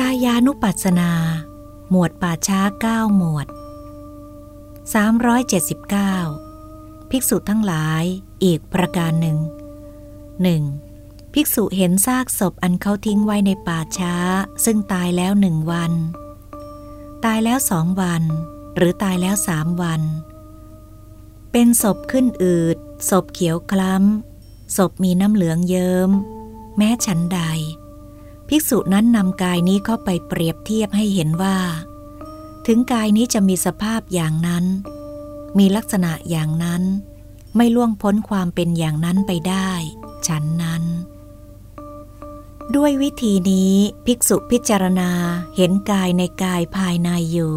กายานุปัสนา หมวดป่าช้าเก้าหมวด 379 ภิกษุทั้งหลายอีกประการหนึ่งหนึ่งภิกษุเห็นซากศพอันเขาทิ้งไว้ในป่าช้า ซึ่งตายแล้วหนึ่งวัน ตายแล้วสองวัน หรือตายแล้วสามวัน เป็นศพขึ้นอืดศพเขียวคล้ำศพมีน้ำเหลืองเยิม้ม แม้ฉันใด ภิกษุนั้นนำกายนี้เข้าไปเปรียบเทียบให้เห็นว่า ถึงกายนี้จะมีสภาพอย่างนั้น มีลักษณะอย่างนั้น ไม่ล่วงพ้นความเป็นอย่างนั้นไปได้ ฉันนั้น ด้วยวิธีนี้ภิกษุพิจารณาเห็นกายในกายภายในอยู่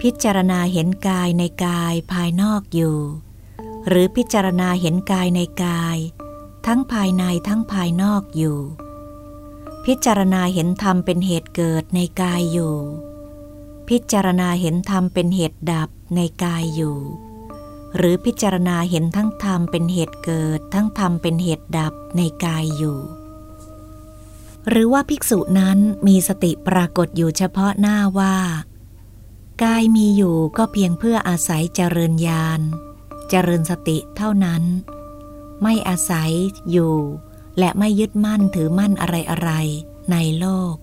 พิจารณาเห็นกายในกายภายนอกอยู่ หรือพิจารณาเห็นกายในกาย ทั้งภายในทั้งภายนอกอยู่ พิจารณาเห็นธรรมเป็นเหตุเกิดในกายอยู่ พิจารณาเห็นธรรมเป็นเหตุดับในกายอยู่ หรือพิจารณาเห็นทั้งธรรมเป็นเหตุเกิด ทั้งธรรมเป็นเหตุดับในกายอยู่ หรือว่าภิกษุนั้นมีสติปรากฏอยู่เฉพาะหน้าว่า กายมีอยู่ก็เพียงเพื่ออาศัยเจริญญาณเจริญสติเท่านั้น ไม่อาศัยอยู่ และไม่ยึดมั่นถือมั่นอะไรอะไรในโลก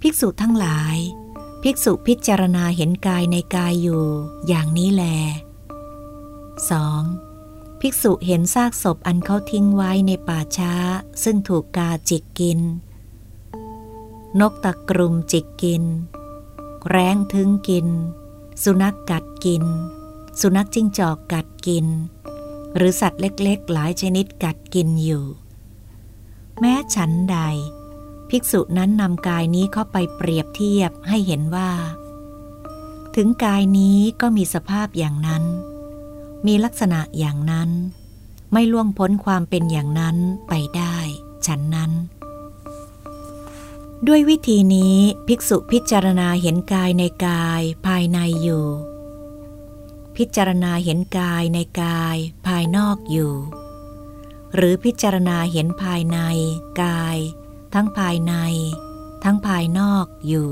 ภิกษุทั้งหลาย ภิกษุพิจารณาเห็นกายในกายอยู่อย่างนี้แล 2. ภิกษุเห็นซากศพอันเขาทิ้งไว้ในป่าช้า ซึ่งถูกกาจิกกิน นกตะกรุมจิกกิน แร้งทึงกิน สุนัขกกัดกิน สุนัขจิ้งจอกกัดกิน หรือสัตว์เล็กๆ หลายชนิดกัดกินอยู่ แม้ฉันใด ภิกษุนั้นนำกายนี้เข้าไปเปรียบเทียบให้เห็นว่า ถึงกายนี้ก็มีสภาพอย่างนั้น มีลักษณะอย่างนั้น ไม่ล่วงพ้นความเป็นอย่างนั้นไปได้ ฉันนั้นด้วยวิธีนี้ภิกษุพิจารณาเห็นกายในกายภายในอยู่ พิจารณาเห็นกายในกายภายนอกอยู่ หรือพิจารณาเห็นภายในกาย ทั้งภายใน ทั้งภายนอกอยู่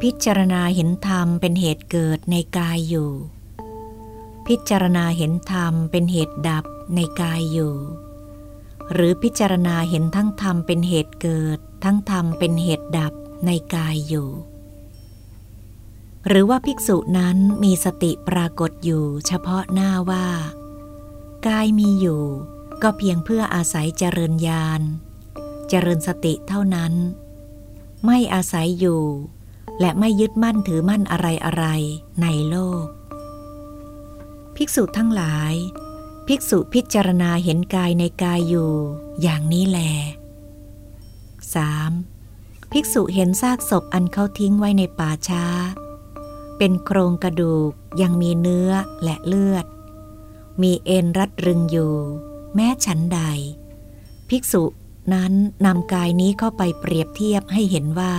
พิจารณาเห็นธรรมเป็นเหตุเกิดในกายอยู่ พิจารณาเห็นธรรมเป็นเหตุดับในกายอยู่ หรือพิจารณาเห็นทั้งธรรมเป็นเหตุเกิด ทั้งธรรมเป็นเหตุดับในกายอยู่ หรือว่าภิกษุนั้นมีสติปรากฏอยู่เฉพาะหน้าว่า กายมีอยู่ ก็เพียงเพื่ออาศัยเจริญญาณ เจริญสติเท่านั้น ไม่อาศัยอยู่ และไม่ยึดมั่นถือมั่นอะไรอะไรในโลก ภิกษุทั้งหลาย ภิกษุพิจารณาเห็นกายในกายอยู่ อย่างนี้แล 3. ภิกษุเห็นซากศพอันเขาทิ้งไว้ในป่าช้า เป็นโครงกระดูกยังมีเนื้อและเลือด มีเอ็นรัดรึงอยู่ แม้ฉันใด ภิกษุนั้นนำกายนี้เข้าไปเปรียบเทียบให้เห็นว่า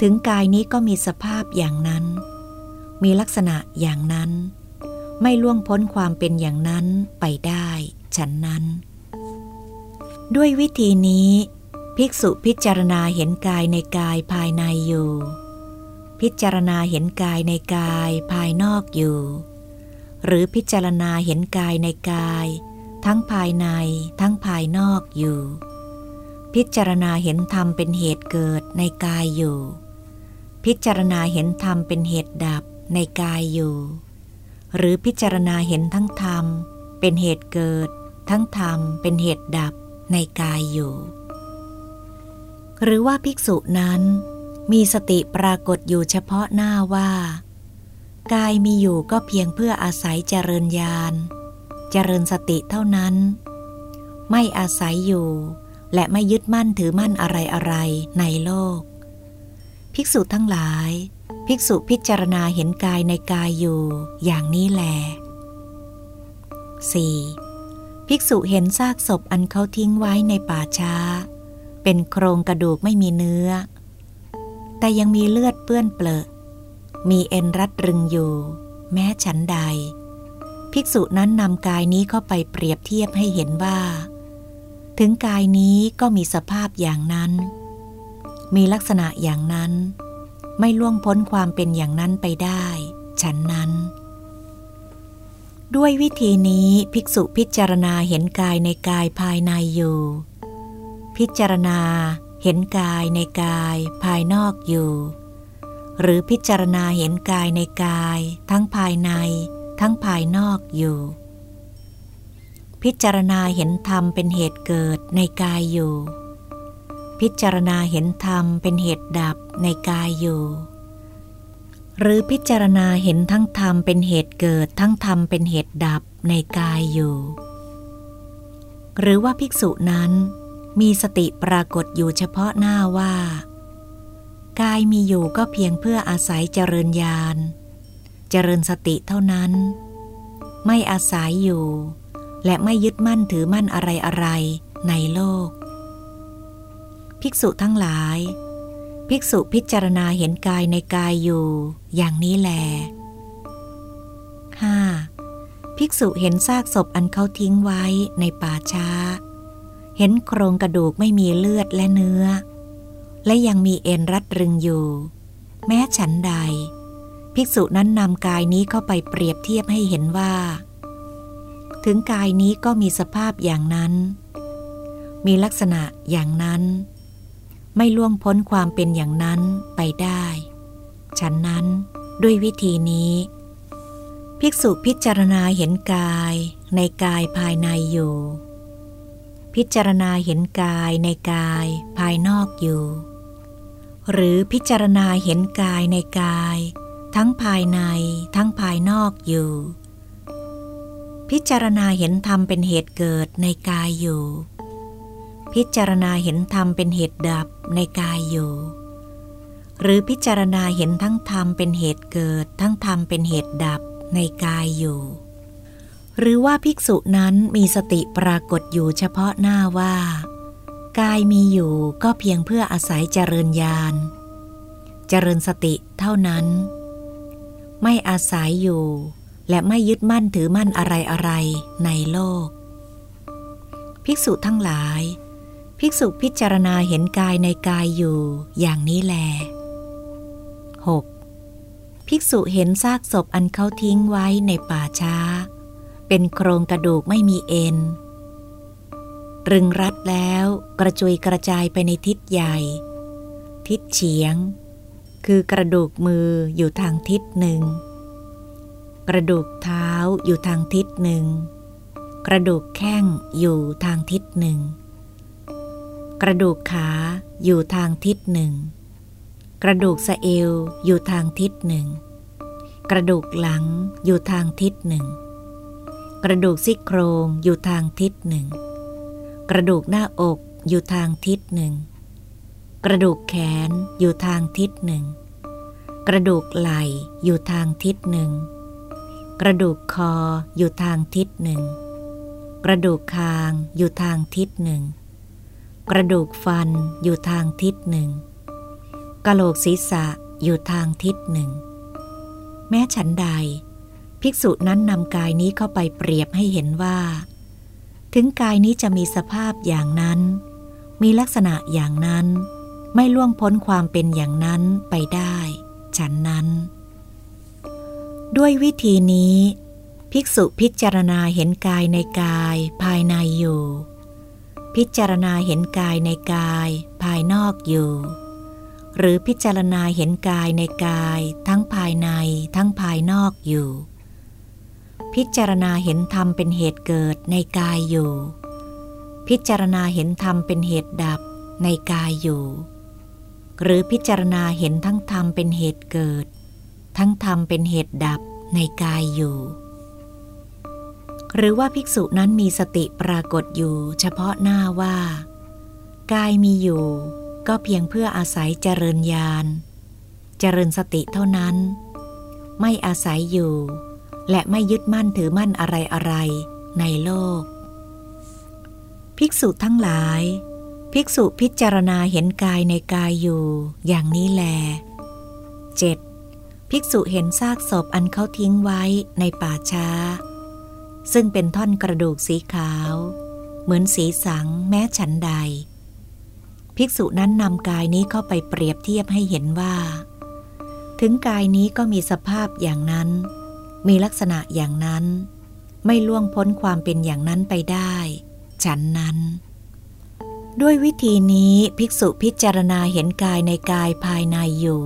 ถึงกายนี้ก็มีสภาพอย่างนั้น มีลักษณะอย่างนั้น ไม่ล่วงพ้นความเป็นอย่างนั้นไปได้ฉันนั้น ด้วยวิธีนี้ ภิกษุพิจารณาเห็นกายในกายภายในอยู่ พิจารณาเห็นกายในกายภายนอกอยู่ หรือพิจารณาเห็นกายในกาย ทั้งภายในทั้งภายนอกอยู่ พิจารณาเห็นธรรมเป็นเหตุเกิดในกายอยู่ พิจารณาเห็นธรรมเป็นเหตุดับในกายอยู่ หรือพิจารณาเห็นทั้งธรรม เป็นเหตุเกิด ทั้งธรรมเป็นเหตุดับในกายอยู่ หรือว่าภิกษุนั้น มีสติปรากฏอยู่เฉพาะหน้าว่า กายมีอยู่ก็เพียงเพื่ออาศัยเจริญญาณ เจริญสติเท่านั้น ไม่อาศัยอยู่ และไม่ยึดมั่นถือมั่นอะไรอะไรในโลก ภิกษุทั้งหลาย ภิกษุพิจารณาเห็นกายในกายอยู่อย่างนี้แหละ 4. ภิกษุเห็นซากศพอันเขาทิ้งไว้ในป่าช้า เป็นโครงกระดูกไม่มีเนื้อ แต่ยังมีเลือดเปื้อนเปลอะ มีเอ็นรัดรึงอยู่ แม้ฉันใด ภิกษุนั้นนำกายนี้เข้าไปเปรียบเทียบให้เห็นว่า ถึงกายนี้ก็มีสภาพอย่างนั้น มีลักษณะอย่างนั้น ไม่ล่วงพ้นความเป็นอย่างนั้นไปได้ ฉันนั้น ด้วยวิธีนี้ภิกษุพิจารณาเห็นกายในกายภายในอยู่ พิจารณา เห็นกายในกายภายนอกอยู่ หรือพิจารณาเห็นกายในกาย ทั้งภายใน ทั้งภายนอกอยู่ พิจารณาเห็นธรรมเป็นเหตุเกิดในกายอยู่ พิจารณาเห็นธรรมเป็นเหตุดับในกายอยู่ หรือพิจารณาเห็นทั้งธรรมเป็นเหตุเกิดทั้งธรรมเป็นเหตุดับในกายอยู่ หรือว่าภิกษุนั้น มีสติปรากฏอยู่เฉพาะหน้าว่า กายมีอยู่ก็เพียงเพื่ออาศัยเจริญญาณ เจริญสติเท่านั้น ไม่อาศัยอยู่ และไม่ยึดมั่นถือมั่นอะไรอะไรในโลก ภิกษุทั้งหลาย ภิกษุพิจารณาเห็นกายในกายอยู่ อย่างนี้แล 5. ภิกษุเห็นซากศพอันเขาทิ้งไว้ในป่าช้า เห็นโครงกระดูกไม่มีเลือดและเนื้อ และยังมีเอ็นรัดรึงอยู่ แม้ฉันใด ภิกษุนั้นนำกายนี้เข้าไปเปรียบเทียบให้เห็นว่า ถึงกายนี้ก็มีสภาพอย่างนั้น มีลักษณะอย่างนั้น ไม่ล่วงพ้นความเป็นอย่างนั้นไปได้ ฉันนั้นด้วยวิธีนี้ ภิกษุพิจารณาเห็นกายในกายภายในอยู่ พิจารณาเห็นกายในกายภายนอกอยู่ หรือพิจารณาเห็นกายในกาย ทั้งภายในทั้งภายนอกอยู่ พิจารณาเห็นธรรมเป็นเหตุเกิดในกายอยู่ พิจารณาเห็นธรรมเป็นเหตุดับในกายอยู่ หรือพิจารณาเห็นทั้งธรรมเป็นเหตุเกิด ทั้งธรรมเป็นเหตุดับในกายอยู่ หรือว่าภิกษุนั้นมีสติปรากฏอยู่เฉพาะหน้าว่า กายมีอยู่ก็เพียงเพื่ออาศัยเจริญญาณ เจริญสติเท่านั้น ไม่อาศัยอยู่ และไม่ยึดมั่นถือมั่นอะไรอะไรในโลก ภิกษุทั้งหลาย ภิกษุพิจารณาเห็นกายในกายอยู่อย่างนี้แล 6. ภิกษุเห็นซากศพอันเขาทิ้งไว้ในป่าช้า เป็นโครงกระดูกไม่มีเอ็นรึงรัดแล้วกระจุยกระจายไปในทิศใหญ่ ทิศเฉียง คือกระดูกมืออยู่ทางทิศหนึ่ง กระดูกเท้าอยู่ทางทิศหนึ่ง กระดูกแข้งอยู่ทางทิศหนึ่ง กระดูกขาอยู่ทางทิศหนึ่ง กระดูกสะเอวอยู่ทางทิศหนึ่ง กระดูกหลังอยู่ทางทิศหนึ่ง กระดูกซี่โครงอยู่ทางทิศหนึ่ง กระดูกหน้าอกอยู่ทางทิศหนึ่ง กระดูกแขนอยู่ทางทิศหนึ่ง กระดูกไหล่อยู่ทางทิศหนึ่ง กระดูกคออยู่ทางทิศหนึ่ง กระดูกคางอยู่ทางทิศหนึ่ง กระดูกฟันอยู่ทางทิศหนึ่งกะโหลกศีรษะอยู่ทางทิศหนึ่ง แม้ฉันใด ภิกษุนั้นนำกายนี้เข้าไปเปรียบให้เห็นว่า ถึงกายนี้จะมีสภาพอย่างนั้น มีลักษณะอย่างนั้น ไม่ล่วงพ้นความเป็นอย่างนั้นไปได้ ฉันนั้น ด้วยวิธีนี้ ภิกษุพิจารณาเห็นกายในกายภายในอยู่ พิจารณาเห็นกายในกายภายนอกอยู่ หรือพิจารณาเห็นกายในกายทั้งภายในทั้งภายนอกอยู่ พิจารณาเห็นธรรมเป็นเหตุเกิดในกายอยู่ พิจารณาเห็นธรรมเป็นเหตุดับในกายอยู่ หรือพิจารณาเห็นทั้งธรรมเป็นเหตุเกิด ทั้งธรรมเป็นเหตุดับในกายอยู่ หรือว่าภิกษุนั้นมีสติปรากฏอยู่เฉพาะหน้าว่า กายมีอยู่ ก็เพียงเพื่ออาศัยเจริญญาณ เจริญสติเท่านั้น ไม่อาศัยอยู่ และไม่ยึดมั่นถือมั่นอะไรอะไรในโลก ภิกษุทั้งหลาย ภิกษุพิจารณาเห็นกายในกายอยู่ อย่างนี้แล 7. ภิกษุเห็นซากศพอันเขาทิ้งไว้ในป่าช้า ซึ่งเป็นท่อนกระดูกสีขาว เหมือนสีสังแม้ฉันใด ภิกษุนั้นนำกายนี้เข้าไปเปรียบเทียบให้เห็นว่า ถึงกายนี้ก็มีสภาพอย่างนั้น มีลักษณะอย่างนั้น ไม่ล่วงพ้นความเป็นอย่างนั้นไปได้ ฉันนั้น ด้วยวิธีนี้ภิกษุพิจารณาเห็นกายในกายภายในอยู่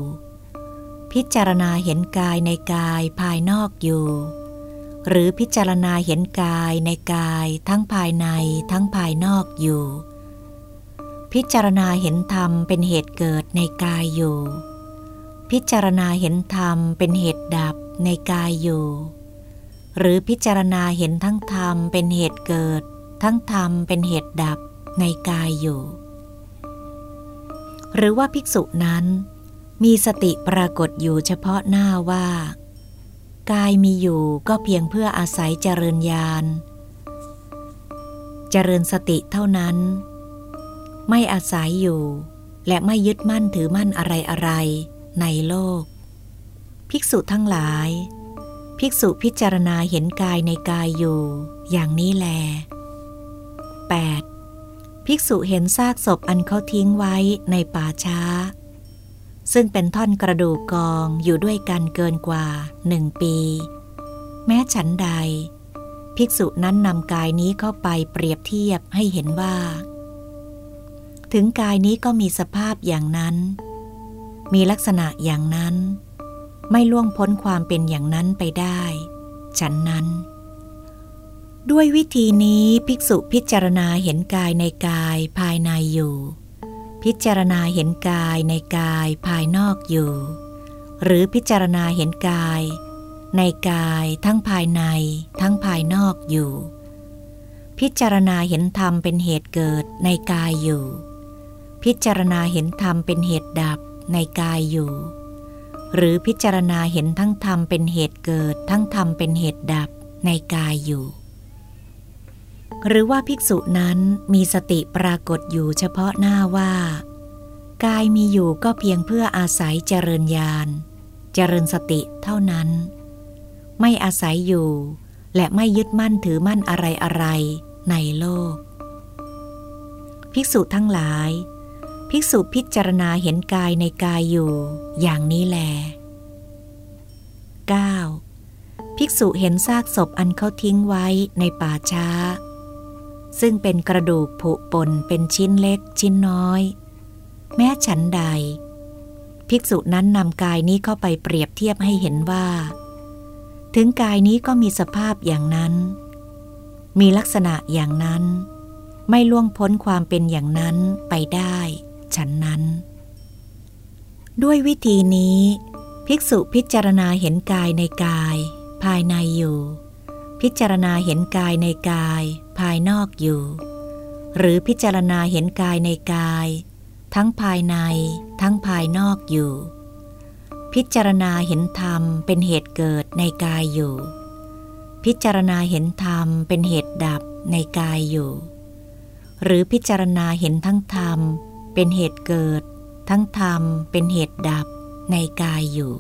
พิจารณาเห็นกายในกายภายนอกอยู่ หรือพิจารณาเห็นกายในกายทั้งภายในทั้งภายนอกอยู่ พิจารณาเห็นธรรมเป็นเหตุเกิดในกายอยู่พิจารณาเห็นธรรมเป็นเหตุดับ ในกายอยู่ หรือพิจารณาเห็นทั้งธรรมเป็นเหตุเกิด ทั้งธรรมเป็นเหตุดับในกายอยู่ หรือว่าภิกษุนั้นมีสติปรากฏอยู่เฉพาะหน้าว่า กายมีอยู่ก็เพียงเพื่ออาศัยเจริญญาณเจริญสติเท่านั้น ไม่อาศัยอยู่ และไม่ยึดมั่นถือมั่นอะไรอะไรในโลก ภิกษุทั้งหลาย ภิกษุพิจารณาเห็นกายในกายอยู่ อย่างนี้แล 8. ภิกษุเห็นซากศพอันเขาทิ้งไว้ในป่าช้า ซึ่งเป็นท่อนกระดูกกองอยู่ด้วยกันเกินกว่าหนึ่งปี แม้ฉันใด ภิกษุนั้นนำกายนี้เข้าไปเปรียบเทียบให้เห็นว่า ถึงกายนี้ก็มีสภาพอย่างนั้น มีลักษณะอย่างนั้น ไม่ล่วงพ้นความเป็นอย่างนั้นไปได้ ฉันนั้น ด้วยวิธีนี้ภิกษุพิจารณาเห็นกายในกายภายในอยู่ พิจารณาเห็นกายในกายภายนอกอยู่ หรือพิจารณาเห็นกาย ในกายทั้งภายในทั้งภายนอกอยู่ พิจารณาเห็นธรรมเป็นเหตุเกิดในกายอยู่ พิจารณาเห็นธรรมเป็นเหตุดับในกายอยู่ หรือพิจารณาเห็นทั้งธรรมเป็นเหตุเกิด ทั้งธรรมเป็นเหตุดับในกายอยู่ หรือว่าภิกษุนั้นมีสติปรากฏอยู่เฉพาะหน้าว่า กายมีอยู่ก็เพียงเพื่ออาศัยเจริญญาณ เจริญสติเท่านั้น ไม่อาศัยอยู่ และไม่ยึดมั่นถือมั่นอะไรอะไรในโลก ภิกษุทั้งหลาย ภิกษุพิจารณาเห็นกายในกายอยู่ อย่างนี้แล 9. ภิกษุเห็นซากศพอันเขาทิ้งไว้ในป่าช้า ซึ่งเป็นกระดูกผุปนเป็นชิ้นเล็กชิ้นน้อย แม้ฉันใด ภิกษุนั้นนำกายนี้เข้าไปเปรียบเทียบให้เห็นว่า ถึงกายนี้ก็มีสภาพอย่างนั้น มีลักษณะอย่างนั้นไม่ล่วงพ้นความเป็นอย่างนั้นไปได้ ฉันนั้น ด้วยวิธีนี้ ภิกษุพิจารณาเห็นกายในกาย ภายในอยู่ พิจารณาเห็นกายในกาย ภายนอกอยู่ หรือพิจารณาเห็นกายในกาย ทั้งภายใน ทั้งภายนอกอยู่ พิจารณาเห็นธรรมเป็นเหตุเกิดในกายอยู่ พิจารณาเห็นธรรมเป็นเหตุดับในกายอยู่หรือพิจารณาเห็นทั้งธรรม เป็นเหตุเกิด ทั้งธรรมเป็นเหตุดับในกายอยู่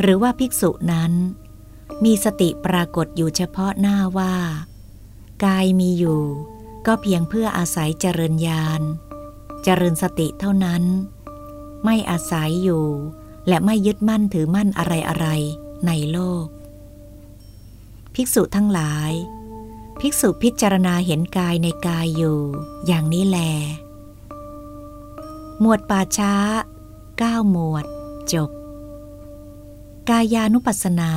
หรือว่าภิกษุนั้น มีสติปรากฏอยู่เฉพาะหน้าว่า กายมีอยู่ ก็เพียงเพื่ออาศัยเจริญญาณเจริญสติเท่านั้น ไม่อาศัยอยู่ และไม่ยึดมั่นถือมั่นอะไรอะไรในโลก ภิกษุทั้งหลาย ภิกษุพิจารณาเห็นกายในกายอยู่ อย่างนี้แล หมวดป่าช้า 9 หมวด จบ กายานุปัสสนา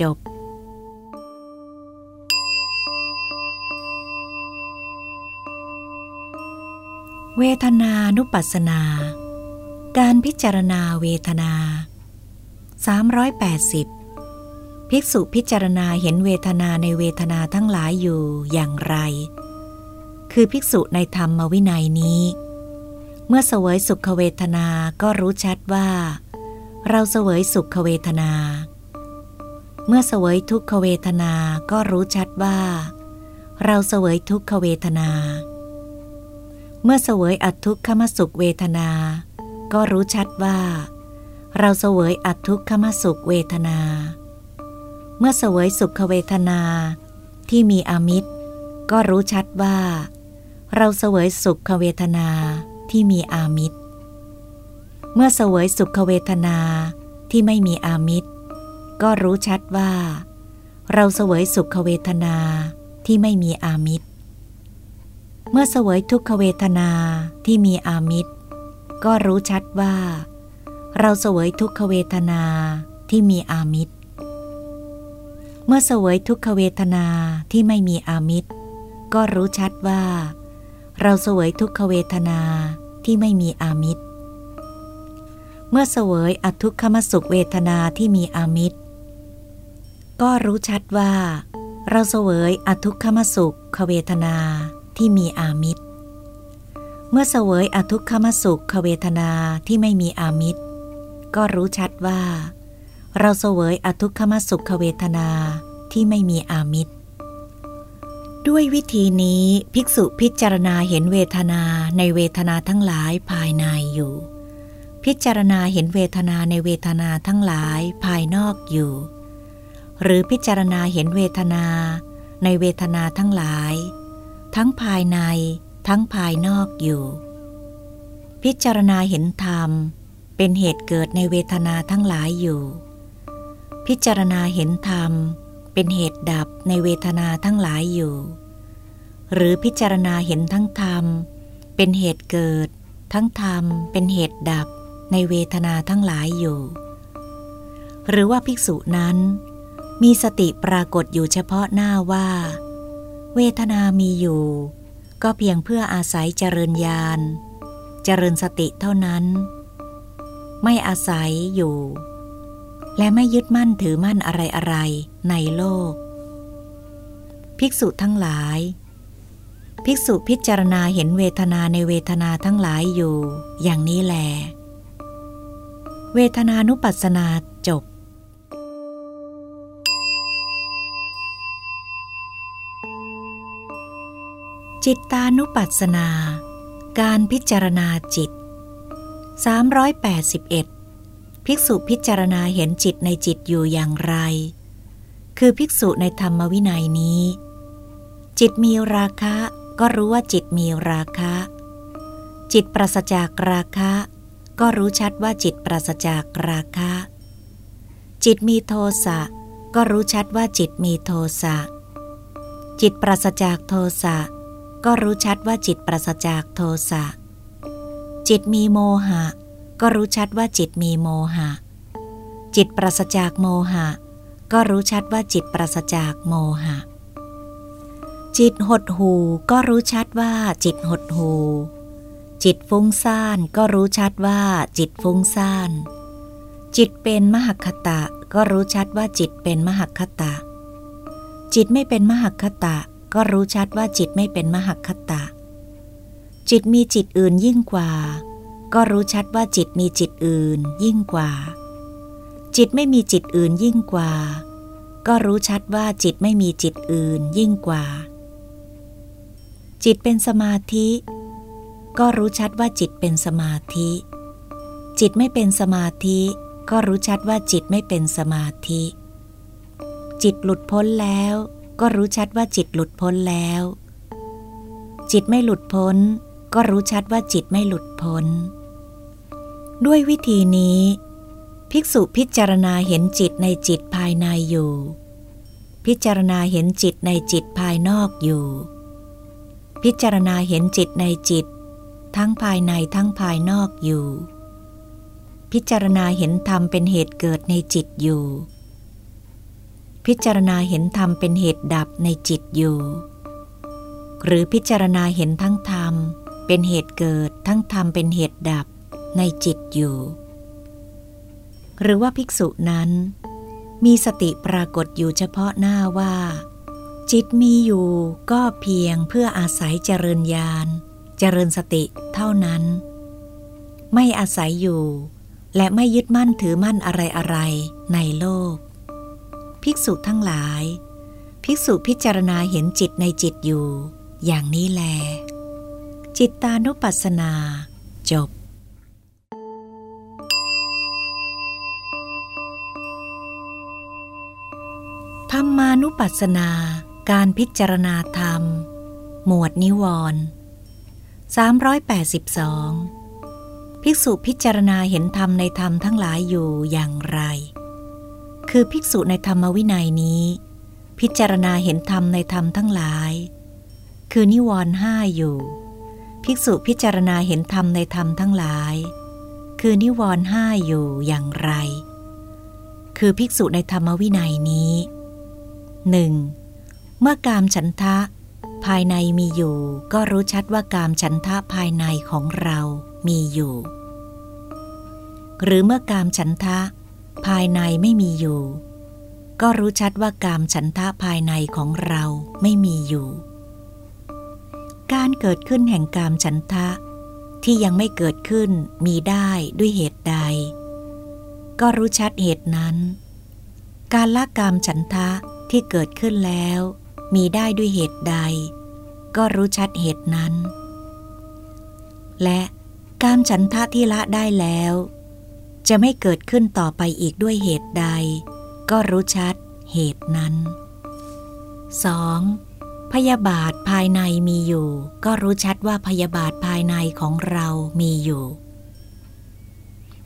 จบ เวทนานุปัสสนา การพิจารณาเวทนา 380 ภิกษุพิจารณาเห็นเวทนาในเวทนาทั้งหลายอยู่อย่างไร คือภิกษุในธรรมวินัยนี้ เมื่อเสวยสุขเวทนาก็รู้ชัดว่า เราเสวยสุขเวทนา เมื่อเสวยทุกขเวทนาก็รู้ชัดว่า เราเสวยทุกขเวทนา เมื่อเสวยอัทุกขมสุขเวทนา ก็รู้ชัดว่า เราเสวยอัทุกขมสุขเวทนา เมื่อเสวยสุขเวทนาที่มีอมิตร ก็รู้ชัดว่า เราเสวยสุขเวทนา ที่มีอามิตร เมื่อเสวยสุขเวทนาที่ไม่มีอามิตร ก็รู้ชัดว่า เราเสวยสุขเวทนาที่ไม่มีอามิตร เมื่อเสวยทุกขเวทนาที่มีอามิตร ก็รู้ชัดว่า เราเสวยทุกขเวทนาที่มีอามิตร เมื่อเสวยทุกขเวทนาที่ไม่มีอามิตร ก็รู้ชัดว่า เราเสวยทุกขเวทนาที่ไม่มีอามิตร เมื่อเสวยอทุกขมสุขเวทนาที่มีอามิตร ก็รู้ชัดว่า เราเสวยอทุกขมสุขเวทนาที่มีอามิตร เมื่อเสวยอทุกขมสุขเวทนาที่ไม่มีอามิตร ก็รู้ชัดว่า เราเสวยอทุกขมสุขเวทนาที่ไม่มีอามิตร ด้วยวิธีนี้ภิกษุพิจารณาเห็นเวทนาในเวทนาทั้งหลายภายในอยู่ พิจารณาเห็นเวทนาในเวทนาทั้งหลายภายนอกอยู่ หรือพิจารณาเห็นเวทนาในเวทนาทั้งหลาย ทั้งภายในทั้งภายนอกอยู่ พิจารณาเห็นธรรม เป็นเหตุเกิดในเวทนาทั้งหลายอยู่ พิจารณาเห็นธรรมเเป็นเหตุดับในเวทนาทั้งหลายอยู่ หรือพิจารณาเห็นทั้งธรรม เป็นเหตุเกิด ทั้งธรรม เป็นเหตุดับในเวทนาทั้งหลายอยู่ หรือว่าภิกษุนั้น มีสติปรากฏอยู่เฉพาะหน้าว่า เวทนามีอยู่ ก็เพียงเพื่ออาศัยเจริญญาณเจริญสติเท่านั้น ไม่อาศัยอยู่ และไม่ยึดมั่นถือมั่นอะไรอะไรในโลก ภิกษุทั้งหลาย ภิกษุพิจารณาเห็นเวทนาในเวทนาทั้งหลายอยู่ อย่างนี้แล เวทนานุปัสสนาจบจิตตานุปัสสนา การพิจารณาจิต 381 ภิกษุพิจารณาเห็นจิตในจิตอยู่อย่างไร คือภิกษุในธรรมวินัยนี้ จิตมีราคะก็รู้ว่าจิตมีราคะ จิตปราศจากราคะ ก็รู้ชัดว่าจิตปราศจากราคะ จิตมีโทสะก็รู้ชัดว่าจิตมีโทสะ จิตปราศจากโทสะก็รู้ชัดว่าจิตปราศจากโทสะ จิตมีโมหะ ก็รู้ชัดว่าจิตมีโมหะ จิตปราศจากโมหะ ก็รู้ชัดว่าจิตปราศจากโมหะ จิตหดหูก็รู้ชัดว่าจิตหดหู จิตฟุ้งซ่านก็รู้ชัดว่าจิตฟุ้งซ่าน จิตเป็นมหคตะก็รู้ชัดว่าจิตเป็นมหคตะ จิตไม่เป็นมหคตะ ก็รู้ชัดว่าจิตไม่เป็นมหคตะ จิตมีจิตอื่นยิ่งกว่า ก็รู้ชัดว่าจิตมีจิตอื่นยิ่งกว่า จิตไม่มีจิตอื่นยิ่งกว่า ก็รู้ชัดว่าจิตไม่มีจิตอื่นยิ่งกว่า จิตเป็นสมาธิ ก็รู้ชัดว่าจิตเป็นสมาธิ จิตไม่เป็นสมาธิ ก็รู้ชัดว่าจิตไม่เป็นสมาธิ จิตหลุดพ้นแล้ว ก็รู้ชัดว่าจิตหลุดพ้นแล้ว จิตไม่หลุดพ้นก็รู้ชัดว่าจิตไม่หลุดพ้น ด้วยวิธีนี้ ภิกษุพิจารณาเห็นจิตในจิตภายในอยู่ พิจารณาเห็นจิตในจิตภายนอกอยู่ พิจารณาเห็นจิตในจิต ทั้งภายในทั้งภายนอกอยู่ พิจารณาเห็นธรรมเป็นเหตุเกิดในจิตอยู่ พิจารณาเห็นธรรมเป็นเหตุดับในจิตอยู่ หรือพิจารณาเห็นทั้งธรรมเป็นเหตุเกิดทั้งธรรมเป็นเหตุดับ ในจิตอยู่ หรือว่าภิกษุนั้น มีสติปรากฏอยู่เฉพาะหน้าว่า จิตมีอยู่ก็เพียงเพื่ออาศัยเจริญญาณ เจริญสติเท่านั้น ไม่อาศัยอยู่ และไม่ยึดมั่นถือมั่นอะไรอะไรในโลก ภิกษุทั้งหลาย ภิกษุพิจารณาเห็นจิตในจิตอยู่ อย่างนี้แล จิตตานุปัสสนา จบ นุปัสสนา การพิจารณาธรรม หมวดนิวรณ์382 ภิกษุพิจารณาเห็นธรรมในธรรมทั้งหลายอยู่อย่างไร คือภิกษุในธรรมวินัยนี้ พิจารณาเห็นธรรมในธรรมทั้งหลาย คือนิวรณ์ห้าอยู่ ภิกษุพิจารณาเห็นธรรมในธรรมทั้งหลาย คือนิวรณ์ห้าอยู่อย่างไร คือภิกษุในธรรมวินัยนี้ หนึ่งเมื่อกามฉันทะ ภายในมีอยู่ ก็รู้ชัดว่ากามฉันทะภายในของเรามีอยู่ หรือเมื่อกามฉันทะ ภายในไม่มีอยู่ ก็รู้ชัดว่ากามฉันทะภายในของเราไม่มีอยู่ การเกิดขึ้นแห่งกามฉันทะ ที่ยังไม่เกิดขึ้นมีได้ด้วยเหตุใด ก็รู้ชัดเหตุนั้น การละกามฉันทะ ที่เกิดขึ้นแล้ว มีได้ด้วยเหตุใด ก็รู้ชัดเหตุนั้น และการฉันทะที่ละได้แล้ว จะไม่เกิดขึ้นต่อไปอีกด้วยเหตุใด ก็รู้ชัดเหตุนั้น 2. พยาบาทภายในมีอยู่ ก็รู้ชัดว่าพยาบาทภายในของเรามีอยู่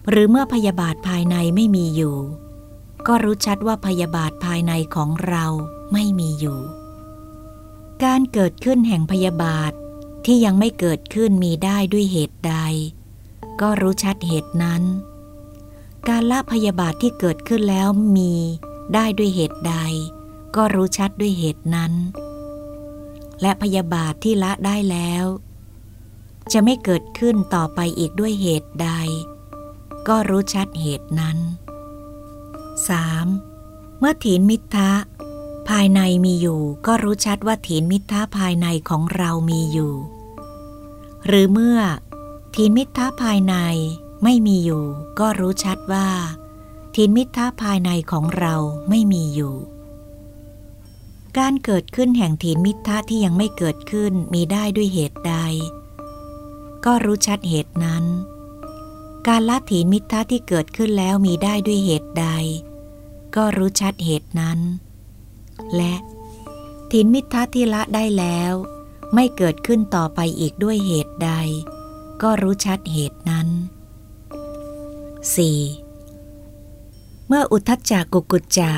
หรือเมื่อพยาบาทภายในไม่มีอยู่ ก็รู้ชัดว่าพยาบาทภายในของเราไม่มีอยู่ การเกิดขึ้นแห่งพยาบาทที่ยังไม่เกิดขึ้นมีได้ด้วยเหตุใด ก็รู้ชัดเหตุนั้น การละพยาบาทที่เกิดขึ้นแล้วมีได้ด้วยเหตุใด ก็รู้ชัดด้วยเหตุนั้น และพยาบาทที่ละได้แล้ว จะไม่เกิดขึ้นต่อไปอีกด้วยเหตุใด ก็รู้ชัดเหตุนั้น 3. เมื่อถีนมิทะภายในมีอยู่ก็รู้ชัดว่าถีนมิทธะภายในของเรามีอยู่ หรือเมื่อถีนมิทธะภายในไม่มีอยู่ ก็รู้ชัดว่าถีนมิทธะภายในของเราไม่มีอยู่ การเกิดขึ้นแห่งถีนมิทธะที่ยังไม่เกิดขึ้นมีได้ด้วยเหตุใด ก็รู้ชัดเหตุนั้น การละถีนมิทธะที่เกิดขึ้นแล้วมีได้ด้วยเหตุใด ก็รู้ชัดเหตุนั้น และถินมิทธะที่ละได้แล้ว ไม่เกิดขึ้นต่อไปอีกด้วยเหตุใด ก็รู้ชัดเหตุนั้น 4. เมื่ออุทธจักกุกุจจะ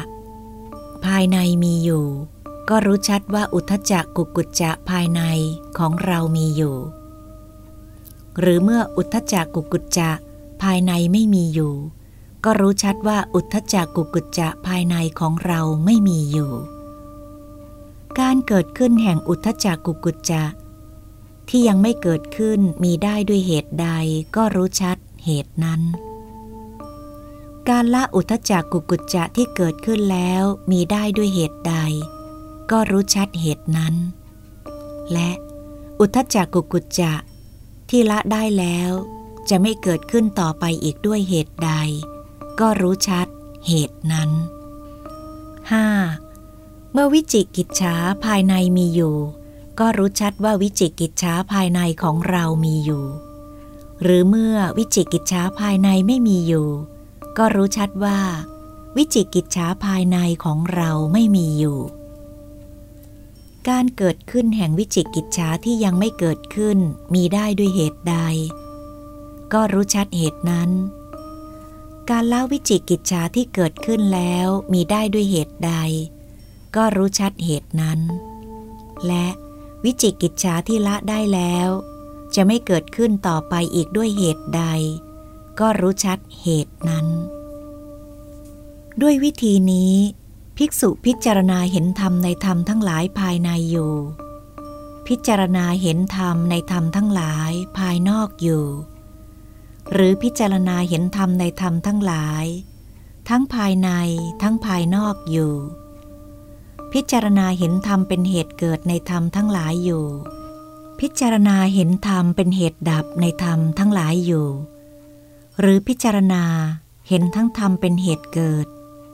ภายในมีอยู่ ก็รู้ชัดว่าอุทธจักกุกุจจะภายในของเรามีอยู่ หรือเมื่ออุทธจักกุกุจจะ ภายในไม่มีอยู่ ก็รู้ชัดว่าอุทธจักกุกุจจะภายในของเราไม่มีอยู่ การเกิดขึ้นแห่งอุทธจักกุกุจจะที่ยังไม่เกิดขึ้นมีได้ด้วยเหตุใดก็รู้ชัดเหตุนั้น การละอุทจักกุกุจจะที่เกิดขึ้นแล้วมีได้ด้วยเหตุใด ก็รู้ชัดเหตุนั้น และอุทจักกุกุจจะที่ละได้แล้ว จะไม่เกิดขึ้นต่อไปอีกด้วยเหตุใด ก็รู้ชัดเหตุนั้น 5. เมื่อวิจิกิจฉาภายในมีอยู่ ก็รู้ชัดว่าวิจิกิจฉาภายในของเรามีอยู่ หรือเมื่อวิจิกิจฉาภายในไม่มีอยู่ ก็รู้ชัดว่า วิจิกิจฉาภายในของเราไม่มีอยู่ การเกิดขึ้นแห่งวิจิกิจฉาที่ยังไม่เกิดขึ้นมีได้ด้วยเหตุใด ก็รู้ชัดเหตุนั้น การละวิจิกิจฉาที่เกิดขึ้นแล้วมีได้ด้วยเหตุใด ก็รู้ชัดเหตุนั้น และวิจิกิจฉาที่ละได้แล้ว จะไม่เกิดขึ้นต่อไปอีกด้วยเหตุใด ก็รู้ชัดเหตุนั้น ด้วยวิธีนี้ ภิกษุพิจารณาเห็นธรรมในธรรมทั้งหลายภายในอยู่พิจารณาเห็นธรรมในธรรมทั้งหลายภายนอกอยู่ หรือพิจารณาเห็นธรรมในธรรมทั้งหลาย ทั้งภายในทั้งภายนอกอยู่ พิจารณาเห็นธรรมเป็นเหตุเกิดในธรรมทั้งหลายอยู่ พิจารณาเห็นธรรมเป็นเหตุดับในธรรมทั้งหลายอยู่ หรือพิจารณาเห็นทั้งธรรมเป็นเหตุเกิด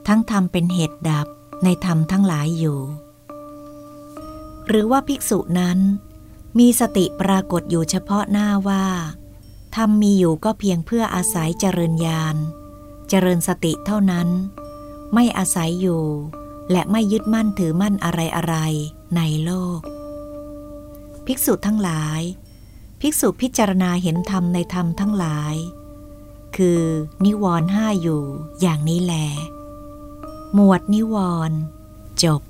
ทั้งธรรมเป็นเหตุดับในธรรมทั้งหลายอยู่ หรือว่าภิกษุนั้น มีสติปรากฏอยู่เฉพาะหน้าว่า ธรรมมีอยู่ก็เพียงเพื่ออาศัยเจริญญาณ เจริญสติเท่านั้น ไม่อาศัยอยู่ และไม่ยึดมั่นถือมั่นอะไรอะไรในโลก ภิกษุทั้งหลาย ภิกษุพิจารณาเห็นธรรมในธรรมทั้งหลาย คือนิวรณ์ห้าอยู่อย่างนี้แล หมวดนิวรณ์จบ